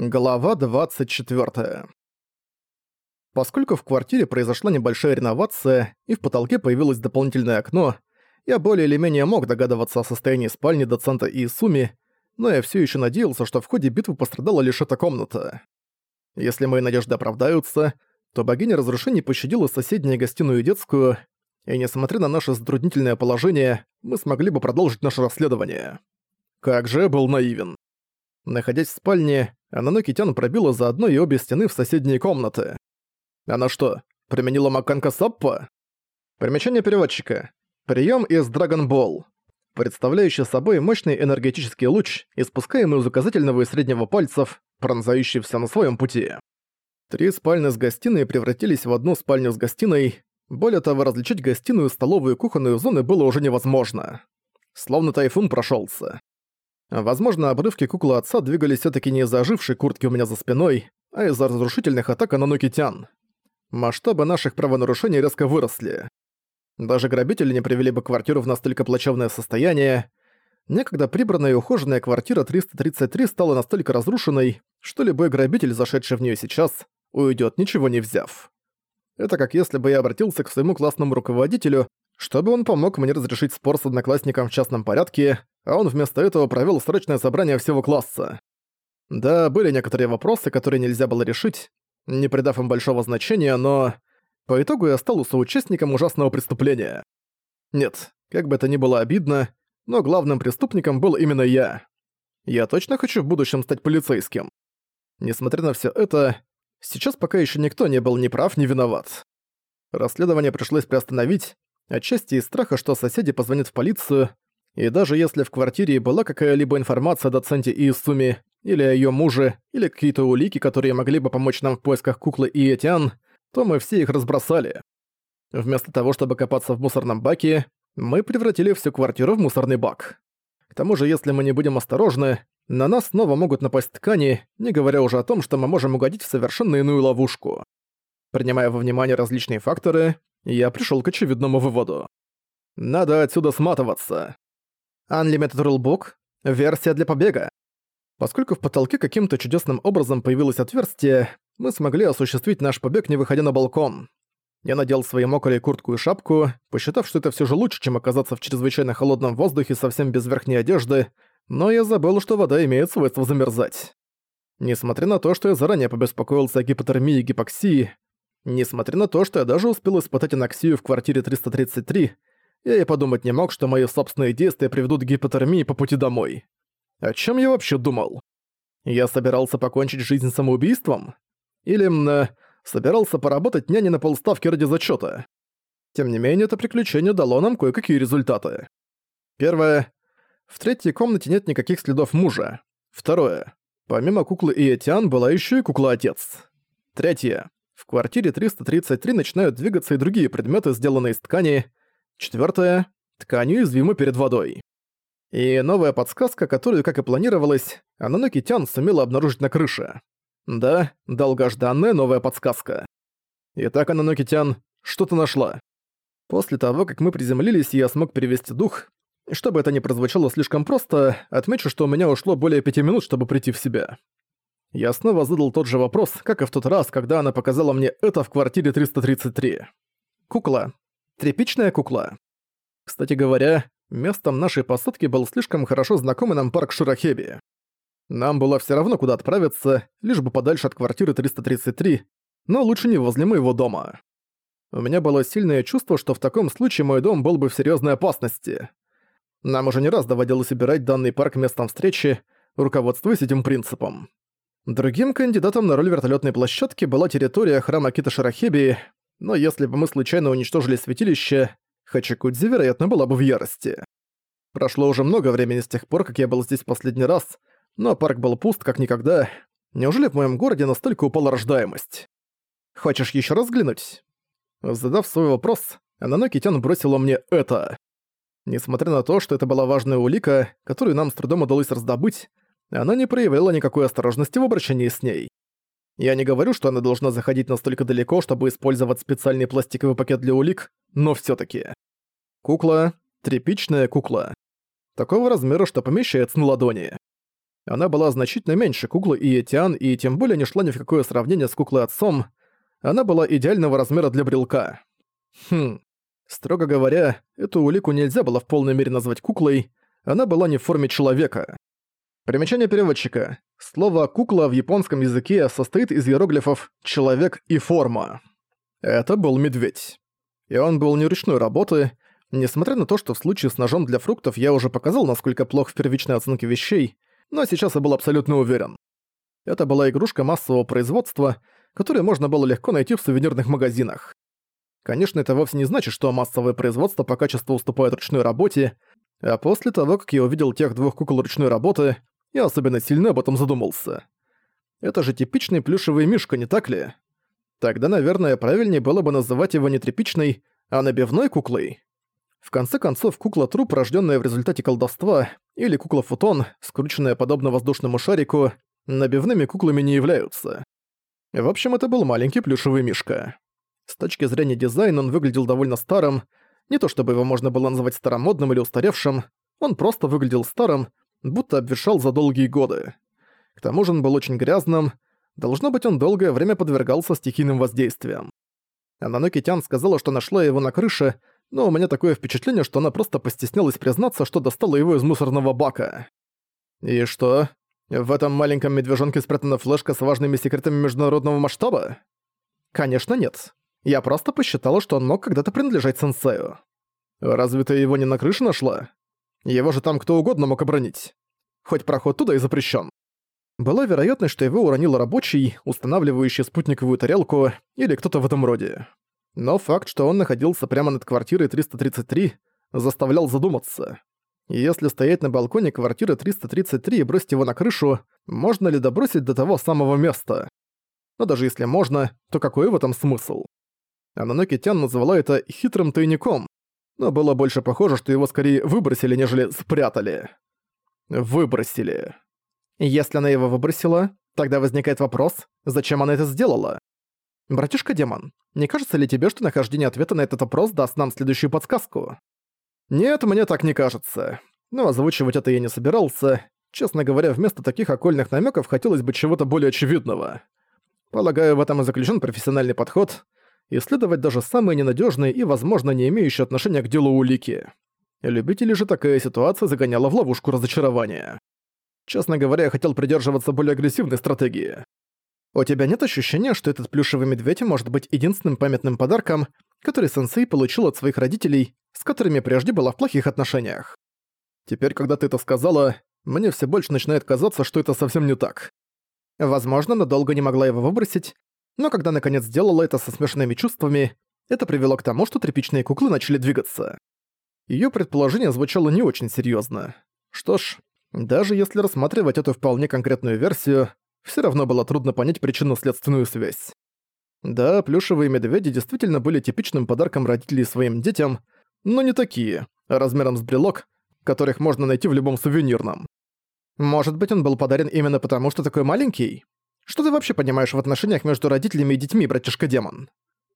Глава 24. Поскольку в квартире произошла небольшая реновация и в потолке появилось дополнительное окно, я более или менее мог догадываться о состоянии спальни доцента Иисуми, но я все еще надеялся, что в ходе битвы пострадала лишь эта комната. Если мои надежды оправдаются, то богиня разрушений пощадила соседнюю гостиную и детскую, и несмотря на наше затруднительное положение, мы смогли бы продолжить наше расследование. Как же я был наивен. Находясь в спальне, Ананоки Тян пробила заодно и обе стены в соседние комнаты. Она что, применила Маканка Саппа? Примечание переводчика. Прием из Dragon Ball. Представляющий собой мощный энергетический луч, испускаемый из указательного и среднего пальцев, пронзающий все на своем пути. Три спальни с гостиной превратились в одну спальню с гостиной. Более того, различить гостиную, столовую и кухонную зоны было уже невозможно. Словно тайфун прошелся. Возможно, обрывки куклы отца двигались все таки не из-за ожившей куртки у меня за спиной, а из-за разрушительных атак на Нокитян. Масштабы наших правонарушений резко выросли. Даже грабители не привели бы квартиру в настолько плачевное состояние. Некогда прибранная и ухоженная квартира 333 стала настолько разрушенной, что любой грабитель, зашедший в нее сейчас, уйдет ничего не взяв. Это как если бы я обратился к своему классному руководителю, чтобы он помог мне разрешить спор с одноклассником в частном порядке, а он вместо этого провёл срочное собрание всего класса. Да, были некоторые вопросы, которые нельзя было решить, не придав им большого значения, но... По итогу я стал соучастником ужасного преступления. Нет, как бы это ни было обидно, но главным преступником был именно я. Я точно хочу в будущем стать полицейским. Несмотря на всё это, сейчас пока ещё никто не был ни прав, ни виноват. Расследование пришлось приостановить, отчасти из страха, что соседи позвонят в полицию, и даже если в квартире была какая-либо информация о доценте Иисуми, или о её муже, или какие-то улики, которые могли бы помочь нам в поисках куклы Иэтян, то мы все их разбросали. Вместо того, чтобы копаться в мусорном баке, мы превратили всю квартиру в мусорный бак. К тому же, если мы не будем осторожны, на нас снова могут напасть ткани, не говоря уже о том, что мы можем угодить в совершенно иную ловушку. Принимая во внимание различные факторы, я пришёл к очевидному выводу. Надо отсюда сматываться. Unlimited Rulebook — версия для побега. Поскольку в потолке каким-то чудесным образом появилось отверстие, мы смогли осуществить наш побег, не выходя на балкон. Я надел свои мокрые куртку и шапку, посчитав, что это все же лучше, чем оказаться в чрезвычайно холодном воздухе совсем без верхней одежды, но я забыл, что вода имеет свойство замерзать. Несмотря на то, что я заранее побеспокоился о гипотермии и гипоксии, несмотря на то, что я даже успел испытать аноксию в квартире 333, я и подумать не мог, что мои собственные действия приведут к гипотермии по пути домой. О чем я вообще думал? Я собирался покончить жизнь самоубийством? Или э, собирался поработать няней на полставки ради зачета? Тем не менее, это приключение дало нам кое-какие результаты. Первое. В третьей комнате нет никаких следов мужа. Второе. Помимо куклы Иэтиан была еще и кукла-отец. Третье. В квартире 333 начинают двигаться и другие предметы, сделанные из ткани, Четвёртое. Ткань уязвима перед водой. И новая подсказка, которую, как и планировалось, Ананоки Тян сумела обнаружить на крыше. Да, долгожданная новая подсказка. Итак, Ананоки Тян, что ты нашла? После того, как мы приземлились, я смог перевести дух. Чтобы это не прозвучало слишком просто, отмечу, что у меня ушло более пяти минут, чтобы прийти в себя. Я снова задал тот же вопрос, как и в тот раз, когда она показала мне это в квартире 333. Кукла, Тряпичная кукла. Кстати говоря, местом нашей посадки был слишком хорошо знакомый нам парк Шурахеби. Нам было все равно, куда отправиться, лишь бы подальше от квартиры 333, но лучше не возле моего дома. У меня было сильное чувство, что в таком случае мой дом был бы в серьезной опасности. Нам уже не раз доводилось убирать данный парк местом встречи, руководствуясь этим принципом. Другим кандидатом на роль вертолетной площадки была территория храма Кита Шарахеби, но если бы мы случайно уничтожили святилище, Хачикудзи, вероятно, была бы в ярости. Прошло уже много времени с тех пор, как я был здесь последний раз, но парк был пуст как никогда. Неужели в моем городе настолько упала рождаемость? Хочешь еще раз взглянуть? Задав свой вопрос, Ананоки Тян бросила мне это. Несмотря на то, что это была важная улика, которую нам с трудом удалось раздобыть, она не проявляла никакой осторожности в обращении с ней. Я не говорю, что она должна заходить настолько далеко, чтобы использовать специальный пластиковый пакет для улик, но всё таки. Кукла — тряпичная кукла. Такого размера, что помещается на ладони. Она была значительно меньше куклы Иетиан и тем более не шла ни в какое сравнение с куклой отцом. Она была идеального размера для брелка. Хм. Строго говоря, эту улику нельзя было в полной мере назвать куклой, она была не в форме человека. Примечание переводчика. Слово «кукла» в японском языке состоит из иероглифов «человек» и «форма». Это был медведь. И он был не ручной работы, несмотря на то, что в случае с ножом для фруктов я уже показал, насколько плох в первичной оценке вещей, но сейчас я был абсолютно уверен. Это была игрушка массового производства, которую можно было легко найти в сувенирных магазинах. Конечно, это вовсе не значит, что массовое производство по качеству уступает ручной работе, а после того, как я увидел тех двух кукол ручной работы, я особенно сильно об этом задумался. Это же типичный плюшевый мишка, не так ли? Тогда, наверное, правильнее было бы называть его не тряпичной, а набивной куклой. В конце концов, кукла-труп, рожденная в результате колдовства, или кукла-футон, скрученная подобно воздушному шарику, набивными куклами не являются. В общем, это был маленький плюшевый мишка. С точки зрения дизайна он выглядел довольно старым, не то чтобы его можно было назвать старомодным или устаревшим, он просто выглядел старым, будто обветшал за долгие годы. К тому же он был очень грязным, должно быть, он долгое время подвергался стихийным воздействиям. Ананоки Тян сказала, что нашла его на крыше, но у меня такое впечатление, что она просто постеснялась признаться, что достала его из мусорного бака. И что? В этом маленьком медвежонке спрятана флешка с важными секретами международного масштаба? Конечно, нет. Я просто посчитала, что он мог когда-то принадлежать сенсею. Разве ты его не на крыше нашла? Его же там кто угодно мог обронить. Хоть проход туда и запрещен. Была вероятность, что его уронил рабочий, устанавливающий спутниковую тарелку, или кто-то в этом роде. Но факт, что он находился прямо над квартирой 333, заставлял задуматься. Если стоять на балконе квартиры 333 и бросить его на крышу, можно ли добросить до того самого места? Но даже если можно, то какой в этом смысл? Ананоки Тян назвала это «хитрым тайником», но было больше похоже, что его скорее выбросили, нежели спрятали. Выбросили. Если она его выбросила, тогда возникает вопрос, зачем она это сделала? «Братишка-демон, не кажется ли тебе, что нахождение ответа на этот вопрос даст нам следующую подсказку?» «Нет, мне так не кажется. Но озвучивать это я не собирался. Честно говоря, вместо таких окольных намеков хотелось бы чего-то более очевидного. Полагаю, в этом и заключен профессиональный подход — исследовать даже самые ненадежные и, возможно, не имеющие отношения к делу улики. Любители же такая ситуация загоняла в ловушку разочарования. Честно говоря, я хотел придерживаться более агрессивной стратегии. У тебя нет ощущения, что этот плюшевый медведь может быть единственным памятным подарком, который сенсей получил от своих родителей, с которыми прежде была в плохих отношениях? Теперь, когда ты это сказала, мне все больше начинает казаться, что это совсем не так. Возможно, она долго не могла его выбросить, но когда наконец сделала это со смешанными чувствами, это привело к тому, что тряпичные куклы начали двигаться. Её предположение звучало не очень серьёзно. Что ж, даже если рассматривать эту вполне конкретную версию, всё равно было трудно понять причинно-следственную связь. Да, плюшевые медведи действительно были типичным подарком родителей своим детям, но не такие, размером с брелок, которых можно найти в любом сувенирном. Может быть, он был подарен именно потому, что такой маленький? Что ты вообще понимаешь в отношениях между родителями и детьми, братишка-демон?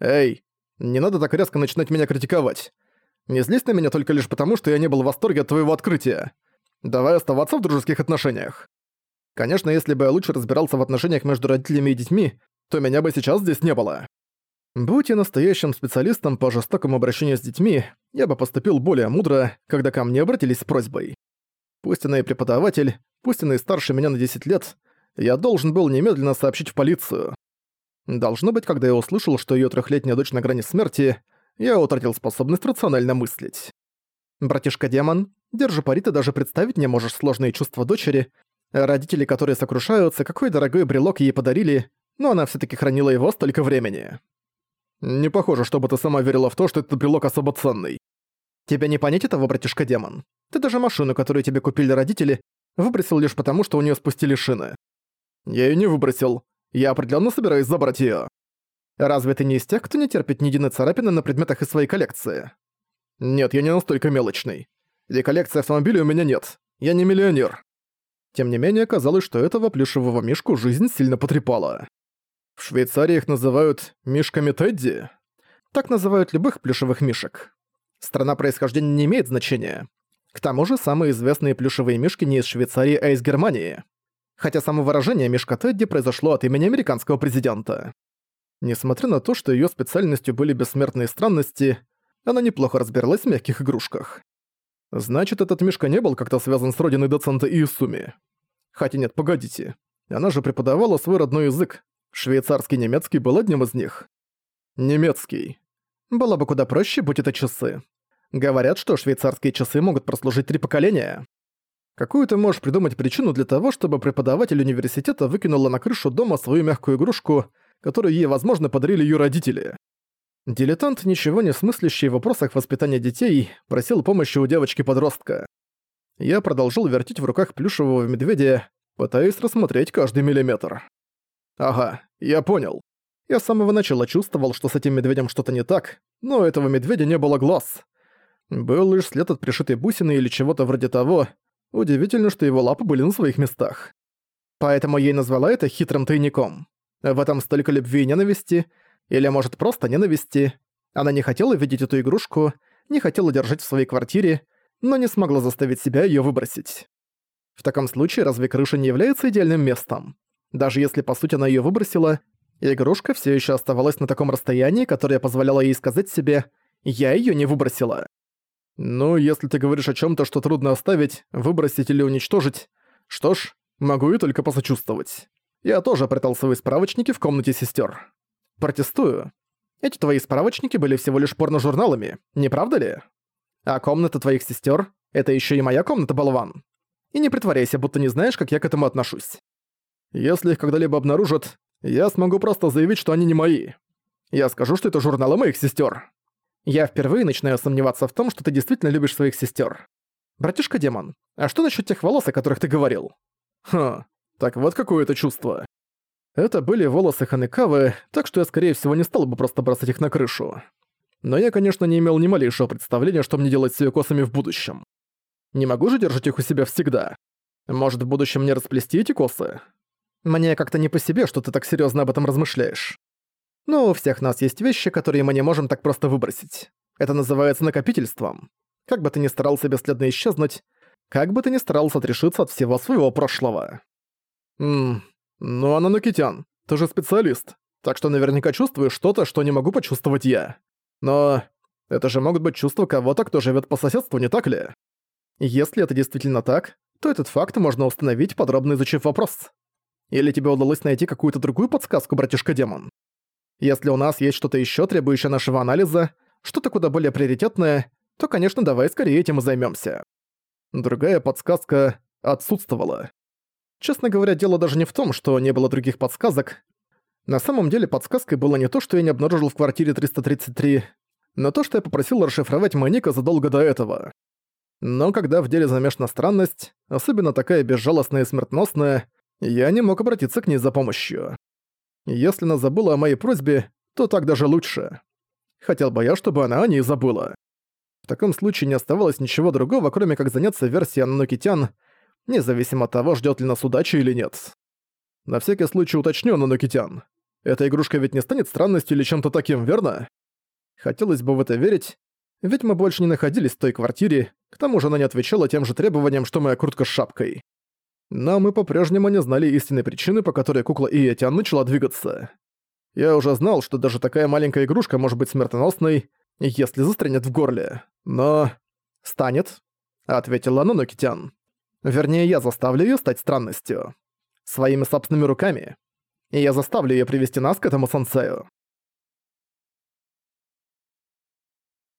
Эй, не надо так резко начинать меня критиковать. Не злись на меня только лишь потому, что я не был в восторге от твоего открытия. Давай оставаться в дружеских отношениях. Конечно, если бы я лучше разбирался в отношениях между родителями и детьми, то меня бы сейчас здесь не было. Будь я настоящим специалистом по жестокому обращению с детьми, я бы поступил более мудро, когда ко мне обратились с просьбой. Пусть она и преподаватель, пусть она и старше меня на 10 лет, я должен был немедленно сообщить в полицию. Должно быть, когда я услышал, что её трехлетняя дочь на грани смерти, я утратил способность рационально мыслить. «Братишка-демон, держи пари, ты даже представить не можешь сложные чувства дочери, родители, которые сокрушаются, какой дорогой брелок ей подарили, но она всё-таки хранила его столько времени. Не похоже, чтобы ты сама верила в то, что этот брелок особо ценный. Тебе не понять этого, братишка-демон? Ты даже машину, которую тебе купили родители, выбросил лишь потому, что у неё спустили шины. Я её не выбросил. Я определённо собираюсь забрать её. Разве ты не из тех, кто не терпит ни единой царапины на предметах из своей коллекции? Нет, я не настолько мелочный. И коллекции автомобилей у меня нет. Я не миллионер. Тем не менее, казалось, что этого плюшевого мишку жизнь сильно потрепала. В Швейцарии их называют «мишками Тедди». Так называют любых плюшевых мишек. Страна происхождения не имеет значения. К тому же, самые известные плюшевые мишки не из Швейцарии, а из Германии. Хотя само выражение «Мишка Тедди» произошло от имени американского президента. Несмотря на то, что её специальностью были бессмертные странности, она неплохо разбиралась в мягких игрушках. Значит, этот Мишка не был как-то связан с родиной доцента Иисуми. Хотя нет, погодите. Она же преподавала свой родной язык. Швейцарский немецкий был одним из них. Немецкий. Было бы куда проще, будь это часы. Говорят, что швейцарские часы могут прослужить три поколения. Какую ты можешь придумать причину для того, чтобы преподаватель университета выкинула на крышу дома свою мягкую игрушку, которую ей, возможно, подарили ее родители? Дилетант, ничего не смыслящий в вопросах воспитания детей, просил помощи у девочки-подростка. Я продолжил вертеть в руках плюшевого медведя, пытаясь рассмотреть каждый миллиметр. Ага, я понял. Я с самого начала чувствовал, что с этим медведем что-то не так, но у этого медведя не было глаз. Был лишь след от пришитой бусины или чего-то вроде того. Удивительно, что его лапы были на своих местах. Поэтому ей назвала это хитрым тайником. В этом столько любви и ненависти, или, может, просто ненависти. Она не хотела видеть эту игрушку, не хотела держать в своей квартире, но не смогла заставить себя её выбросить. В таком случае разве крыша не является идеальным местом? Даже если по сути она её выбросила, игрушка всё ещё оставалась на таком расстоянии, которое позволяло ей сказать себе «я её не выбросила». Ну, если ты говоришь о чём-то, что трудно оставить, выбросить или уничтожить, что ж, могу и только посочувствовать. Я тоже прятал свои справочники в комнате сестер. Протестую. Эти твои справочники были всего лишь порножурналами, не правда ли? А комната твоих сестер — это еще и моя комната, болван. И не притворяйся, будто не знаешь, как я к этому отношусь. Если их когда-либо обнаружат, я смогу просто заявить, что они не мои. Я скажу, что это журналы моих сестер. Я впервые начинаю сомневаться в том, что ты действительно любишь своих сестер. Братишка-демон, а что насчет тех волос, о которых ты говорил? Хм, так вот какое это чувство. Это были волосы Ханекавы, так что я, скорее всего, не стал бы просто бросать их на крышу. Но я, конечно, не имел ни малейшего представления, что мне делать с ее косами в будущем. Не могу же держать их у себя всегда. Может, в будущем мне расплести эти косы? Мне как-то не по себе, что ты так серьезно об этом размышляешь. Ну, у всех нас есть вещи, которые мы не можем так просто выбросить. Это называется накопительством. Как бы ты ни старался бесследно исчезнуть, как бы ты ни старался отрешиться от всего своего прошлого. Ммм, «Ну, Ананокитян, ты же специалист, так что наверняка чувствуешь что-то, что не могу почувствовать я. Но это же могут быть чувства кого-то, кто живет по соседству, не так ли? Если это действительно так, то этот факт можно установить, подробно изучив вопрос. Или тебе удалось найти какую-то другую подсказку, братишка-демон? Если у нас есть что-то еще, требующее нашего анализа, что-то куда более приоритетное, то, конечно, давай скорее этим и займемся. Другая подсказка отсутствовала. Честно говоря, дело даже не в том, что не было других подсказок. На самом деле подсказкой было не то, что я не обнаружил в квартире 333, но то, что я попросил расшифровать мой ник задолго до этого. Но когда в деле замешана странность, особенно такая безжалостная и смертносная, я не мог обратиться к ней за помощью. Если она забыла о моей просьбе, то так даже лучше. Хотел бы я, чтобы она о ней забыла. В таком случае не оставалось ничего другого, кроме как заняться версией Аннокитян — независимо от того, ждет ли нас удачи или нет. На всякий случай уточню, Нанокитян. Эта игрушка ведь не станет странностью или чем-то таким, верно? Хотелось бы в это верить, ведь мы больше не находились в той квартире, к тому же она не отвечала тем же требованиям, что моя куртка с шапкой. Но мы по-прежнему не знали истинной причины, по которой кукла Иетян начала двигаться. Я уже знал, что даже такая маленькая игрушка может быть смертоносной, если застрянет в горле. Но... «Станет», — ответила Нанокитян. Вернее, я заставлю её стать странностью. Своими собственными руками. И я заставлю её привести нас к этому сенсею.